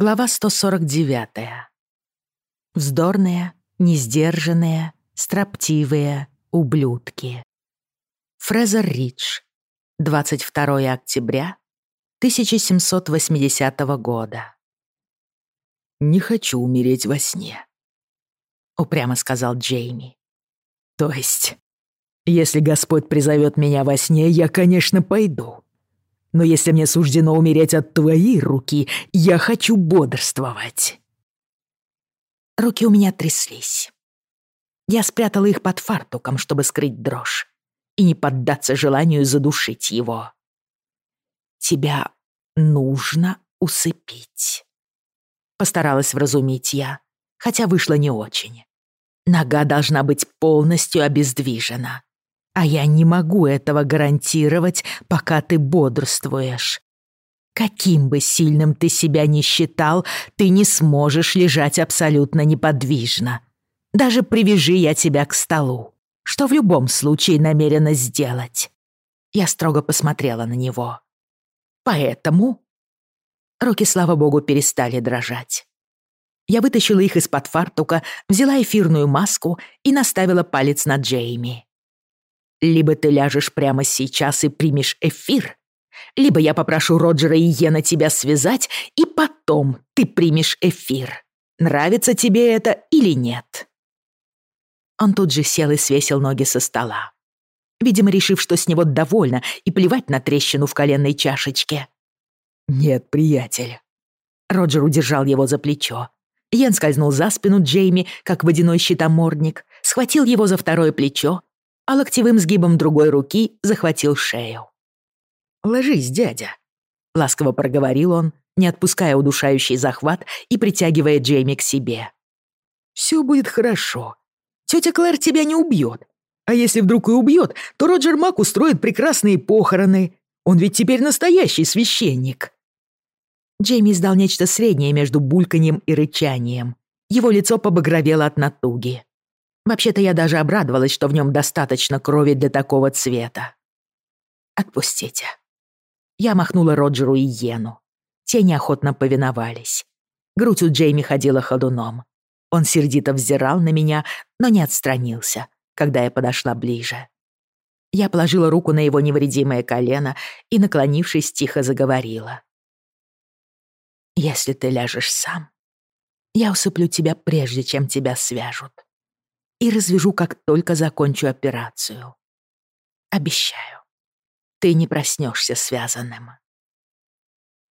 Глава 149. Вздорные, несдержанные, строптивые ублюдки. Фрезер Ридж. 22 октября 1780 года. «Не хочу умереть во сне», — упрямо сказал Джейми. «То есть, если Господь призовет меня во сне, я, конечно, пойду. Но если мне суждено умереть от твоей руки, я хочу бодрствовать. Руки у меня тряслись. Я спрятала их под фартуком, чтобы скрыть дрожь и не поддаться желанию задушить его. Тебя нужно усыпить. Постаралась вразумить я, хотя вышло не очень. Нога должна быть полностью обездвижена а я не могу этого гарантировать, пока ты бодрствуешь. Каким бы сильным ты себя ни считал, ты не сможешь лежать абсолютно неподвижно. Даже привяжи я тебя к столу, что в любом случае намерена сделать. Я строго посмотрела на него. Поэтому... Руки, слава богу, перестали дрожать. Я вытащила их из-под фартука, взяла эфирную маску и наставила палец на Джейми. Либо ты ляжешь прямо сейчас и примешь эфир, либо я попрошу Роджера и Йена тебя связать, и потом ты примешь эфир. Нравится тебе это или нет?» Он тут же сел и свесил ноги со стола. Видимо, решив, что с него довольно, и плевать на трещину в коленной чашечке. «Нет, приятель». Роджер удержал его за плечо. Йен скользнул за спину Джейми, как водяной щитоморник, схватил его за второе плечо а локтевым сгибом другой руки захватил шею. «Ложись, дядя», — ласково проговорил он, не отпуская удушающий захват и притягивая Джейми к себе. «Все будет хорошо. Тетя Клэр тебя не убьет. А если вдруг и убьет, то Роджер Мак устроит прекрасные похороны. Он ведь теперь настоящий священник». Джейми издал нечто среднее между бульканьем и рычанием. Его лицо побагровело от натуги. Вообще-то я даже обрадовалась, что в нем достаточно крови для такого цвета. «Отпустите». Я махнула Роджеру и Йену. Те неохотно повиновались. Грудь у Джейми ходила ходуном. Он сердито взирал на меня, но не отстранился, когда я подошла ближе. Я положила руку на его невредимое колено и, наклонившись, тихо заговорила. «Если ты ляжешь сам, я усыплю тебя, прежде чем тебя свяжут. и развяжу, как только закончу операцию. Обещаю, ты не проснешься связанным.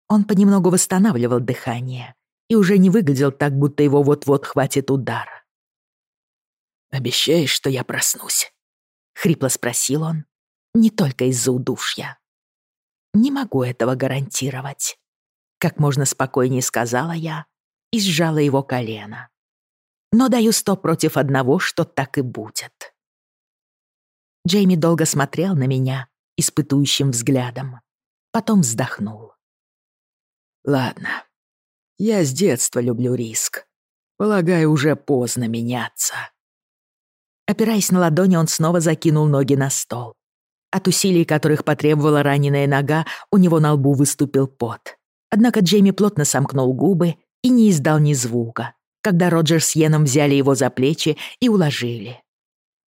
Он понемногу восстанавливал дыхание и уже не выглядел так, будто его вот-вот хватит удара. «Обещаешь, что я проснусь?» — хрипло спросил он, не только из-за удушья. «Не могу этого гарантировать», — как можно спокойнее сказала я и сжала его колено но даю сто против одного, что так и будет. Джейми долго смотрел на меня испытующим взглядом, потом вздохнул. «Ладно, я с детства люблю риск. Полагаю, уже поздно меняться». Опираясь на ладони, он снова закинул ноги на стол. От усилий, которых потребовала раненая нога, у него на лбу выступил пот. когда Роджер с Йеном взяли его за плечи и уложили.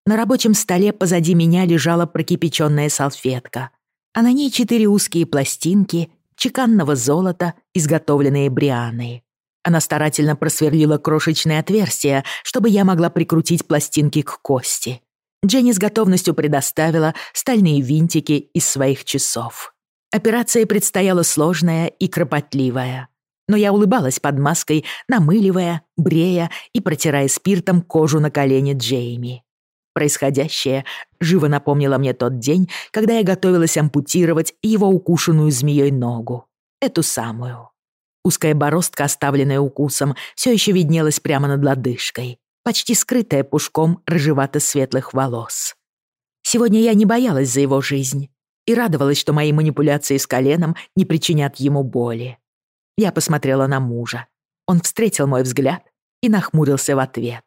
На рабочем столе позади меня лежала прокипяченная салфетка, а на ней четыре узкие пластинки чеканного золота, изготовленные Брианой. Она старательно просверлила крошечное отверстие, чтобы я могла прикрутить пластинки к кости. Дженни с готовностью предоставила стальные винтики из своих часов. Операция предстояла сложная и кропотливая. но я улыбалась под маской, намыливая, брея и протирая спиртом кожу на колени Джейми. Происходящее живо напомнило мне тот день, когда я готовилась ампутировать его укушенную змеей ногу. Эту самую. Узкая бороздка, оставленная укусом, все еще виднелась прямо над лодыжкой, почти скрытая пушком рыжевато-светлых волос. Сегодня я не боялась за его жизнь и радовалась, что мои манипуляции с коленом не причинят ему боли. Я посмотрела на мужа. Он встретил мой взгляд и нахмурился в ответ.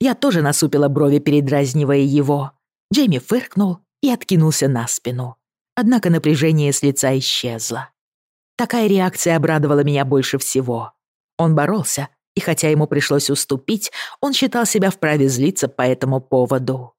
Я тоже насупила брови, передразнивая его. Джейми фыркнул и откинулся на спину. Однако напряжение с лица исчезло. Такая реакция обрадовала меня больше всего. Он боролся, и хотя ему пришлось уступить, он считал себя вправе злиться по этому поводу.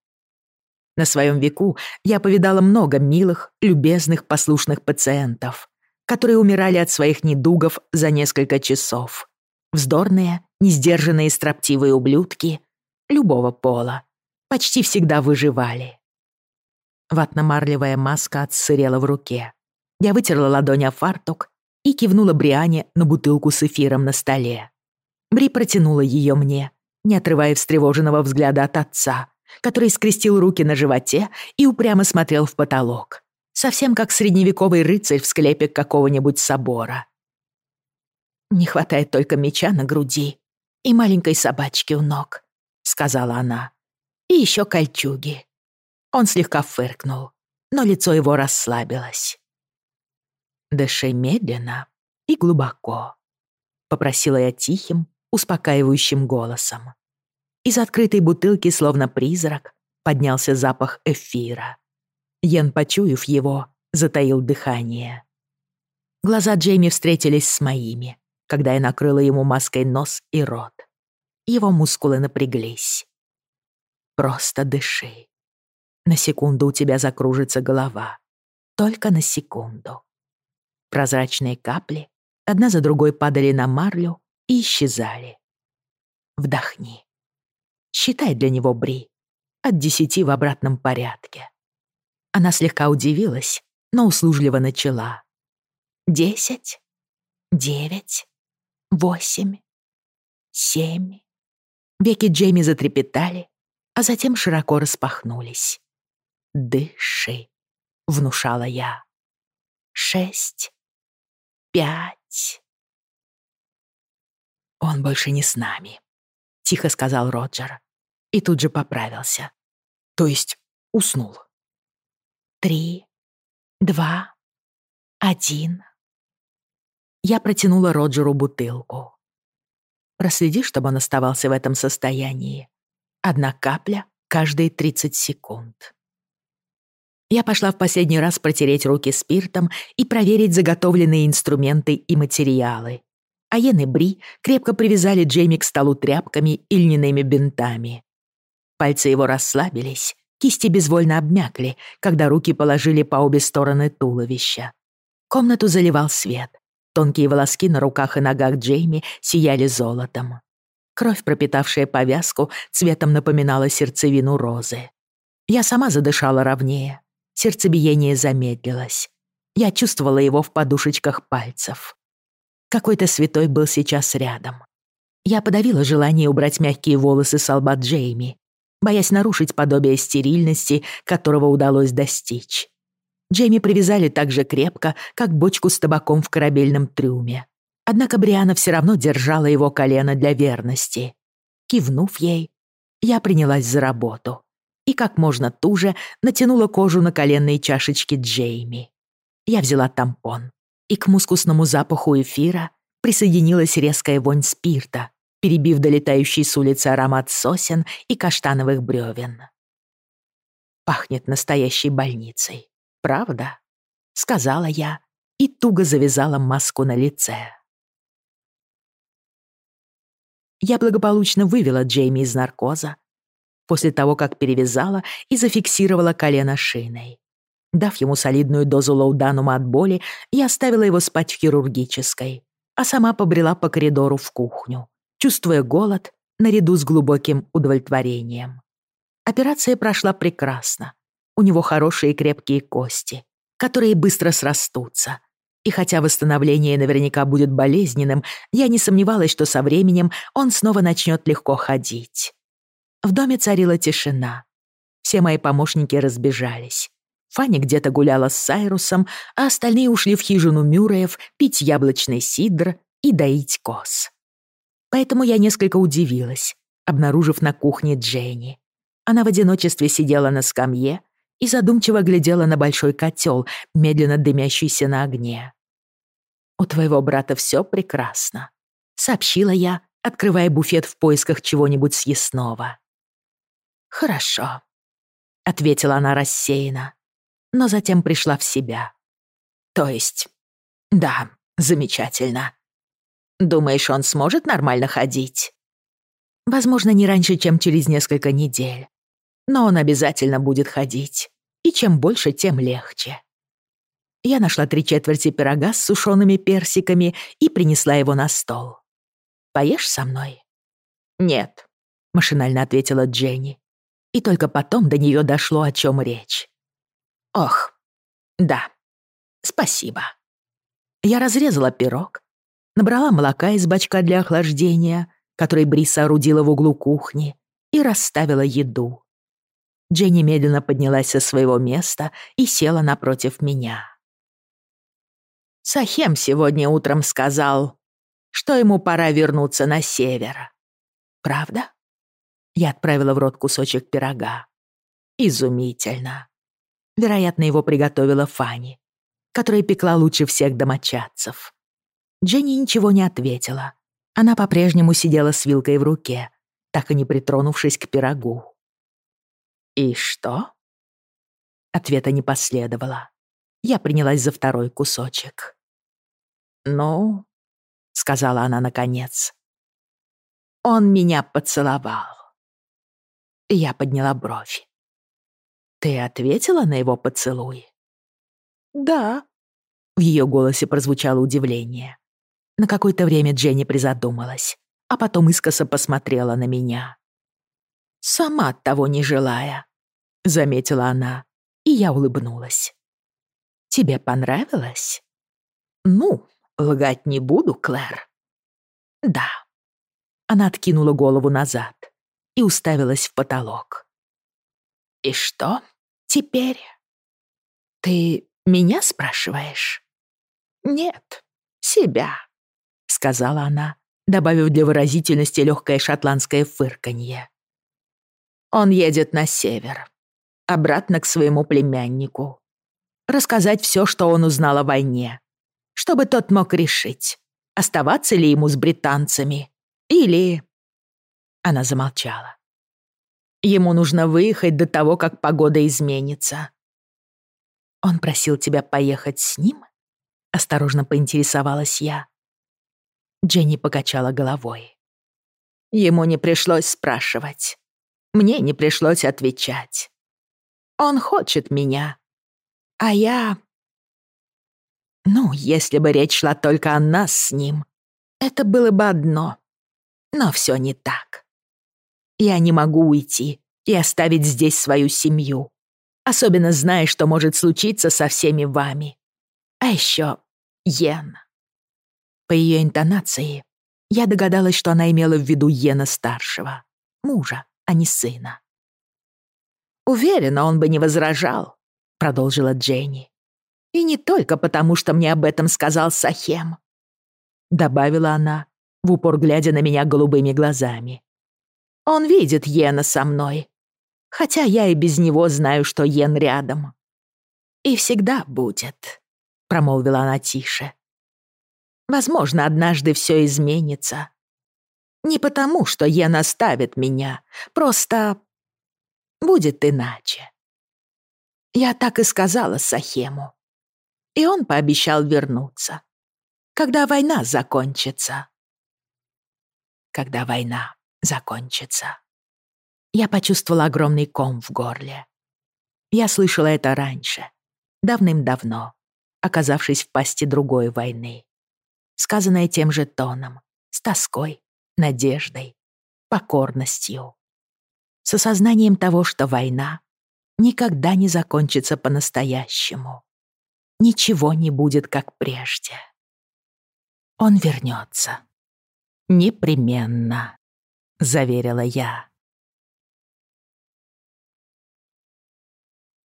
На своем веку я повидала много милых, любезных, послушных пациентов которые умирали от своих недугов за несколько часов. Вздорные, несдержанные строптивые ублюдки любого пола почти всегда выживали. Ватно-марлевая маска отсырела в руке. Я вытерла ладонь о фартук и кивнула Бриане на бутылку с эфиром на столе. Бри протянула ее мне, не отрывая встревоженного взгляда от отца, который скрестил руки на животе и упрямо смотрел в потолок совсем как средневековый рыцарь в склепе какого-нибудь собора. «Не хватает только меча на груди и маленькой собачки у ног», — сказала она. «И еще кольчуги». Он слегка фыркнул, но лицо его расслабилось. «Дыши медленно и глубоко», — попросила я тихим, успокаивающим голосом. Из открытой бутылки, словно призрак, поднялся запах эфира. Йен, почуяв его, затаил дыхание. Глаза Джейми встретились с моими, когда я накрыла ему маской нос и рот. Его мускулы напряглись. «Просто дыши. На секунду у тебя закружится голова. Только на секунду». Прозрачные капли одна за другой падали на марлю и исчезали. Вдохни. Считай для него Бри. Она слегка удивилась, но услужливо начала. «Десять, девять, восемь, семь». Веки Джейми затрепетали, а затем широко распахнулись. «Дыши», — внушала я. «Шесть, пять». «Он больше не с нами», — тихо сказал Роджер и тут же поправился. То есть уснул. Три, два, один. Я протянула Роджеру бутылку. Проследи, чтобы он оставался в этом состоянии. Одна капля каждые 30 секунд. Я пошла в последний раз протереть руки спиртом и проверить заготовленные инструменты и материалы. А Йен и Бри крепко привязали Джейми к столу тряпками и льняными бинтами. Пальцы его расслабились, кисти безвольно обмякли, когда руки положили по обе стороны туловища. Комнату заливал свет. Тонкие волоски на руках и ногах Джейми сияли золотом. Кровь, пропитавшая повязку, цветом напоминала сердцевину розы. Я сама задышала ровнее. Сердцебиение замедлилось. Я чувствовала его в подушечках пальцев. Какой-то святой был сейчас рядом. Я подавила желание убрать мягкие волосы с лба Джейми, боясь нарушить подобие стерильности, которого удалось достичь. Джейми привязали так же крепко, как бочку с табаком в корабельном трюме. Однако Бриана все равно держала его колено для верности. Кивнув ей, я принялась за работу и как можно туже натянула кожу на коленные чашечки Джейми. Я взяла тампон, и к мускусному запаху эфира присоединилась резкая вонь спирта, перебив долетающий с улицы аромат сосен и каштановых бревен. «Пахнет настоящей больницей, правда?» — сказала я и туго завязала маску на лице. Я благополучно вывела Джейми из наркоза после того, как перевязала и зафиксировала колено шиной. Дав ему солидную дозу лоуданума от боли, я оставила его спать в хирургической, а сама побрела по коридору в кухню чувствуя голод наряду с глубоким удовлетворением. Операция прошла прекрасно. У него хорошие крепкие кости, которые быстро срастутся. И хотя восстановление наверняка будет болезненным, я не сомневалась, что со временем он снова начнет легко ходить. В доме царила тишина. Все мои помощники разбежались. Фанни где-то гуляла с Сайрусом, а остальные ушли в хижину Мюреев пить яблочный сидр и доить коз поэтому я несколько удивилась, обнаружив на кухне Дженни. Она в одиночестве сидела на скамье и задумчиво глядела на большой котел, медленно дымящийся на огне. «У твоего брата все прекрасно», — сообщила я, открывая буфет в поисках чего-нибудь съестного. «Хорошо», — ответила она рассеянно, но затем пришла в себя. «То есть, да, замечательно. Думаешь, он сможет нормально ходить?» «Возможно, не раньше, чем через несколько недель. Но он обязательно будет ходить. И чем больше, тем легче». Я нашла три четверти пирога с сушеными персиками и принесла его на стол. «Поешь со мной?» «Нет», — машинально ответила Дженни. И только потом до нее дошло, о чем речь. «Ох, да, спасибо». Я разрезала пирог, набрала молока из бачка для охлаждения, который Бри соорудила в углу кухни, и расставила еду. Дженни медленно поднялась со своего места и села напротив меня. Сахем сегодня утром сказал, что ему пора вернуться на север. Правда? Я отправила в рот кусочек пирога. Изумительно. Вероятно, его приготовила Фанни, которая пекла лучше всех домочадцев. Дженни ничего не ответила. Она по-прежнему сидела с вилкой в руке, так и не притронувшись к пирогу. «И что?» Ответа не последовало. Я принялась за второй кусочек. «Ну», — сказала она наконец, — «он меня поцеловал». Я подняла бровь. «Ты ответила на его поцелуй?» «Да». В ее голосе прозвучало удивление. На какое-то время Дженни призадумалась, а потом искоса посмотрела на меня. «Сама от того не желая», — заметила она, и я улыбнулась. «Тебе понравилось?» «Ну, лгать не буду, Клэр». «Да». Она откинула голову назад и уставилась в потолок. «И что теперь?» «Ты меня спрашиваешь?» «Нет, себя» сказала она, добавив для выразительности легкое шотландское фырканье. Он едет на север, обратно к своему племяннику. Рассказать все, что он узнал о войне. Чтобы тот мог решить, оставаться ли ему с британцами или... Она замолчала. Ему нужно выехать до того, как погода изменится. Он просил тебя поехать с ним? Осторожно поинтересовалась я. Дженни покачала головой. Ему не пришлось спрашивать. Мне не пришлось отвечать. Он хочет меня. А я... Ну, если бы речь шла только о нас с ним, это было бы одно. Но все не так. Я не могу уйти и оставить здесь свою семью. Особенно зная, что может случиться со всеми вами. А еще Йен. По ее интонации я догадалась, что она имела в виду Йена-старшего, мужа, а не сына. «Уверена, он бы не возражал», — продолжила Дженни. «И не только потому, что мне об этом сказал Сахем», — добавила она, в упор глядя на меня голубыми глазами. «Он видит Йена со мной, хотя я и без него знаю, Возможно, однажды все изменится. Не потому, что Йен оставит меня, просто будет иначе. Я так и сказала Сахему. И он пообещал вернуться, когда война закончится. Когда война закончится. Я почувствовала огромный ком в горле. Я слышала это раньше, давным-давно, оказавшись в пасти другой войны сказанное тем же тоном, с тоской, надеждой, покорностью. С осознанием того, что война никогда не закончится по-настоящему. Ничего не будет, как прежде. Он вернется. Непременно, заверила я.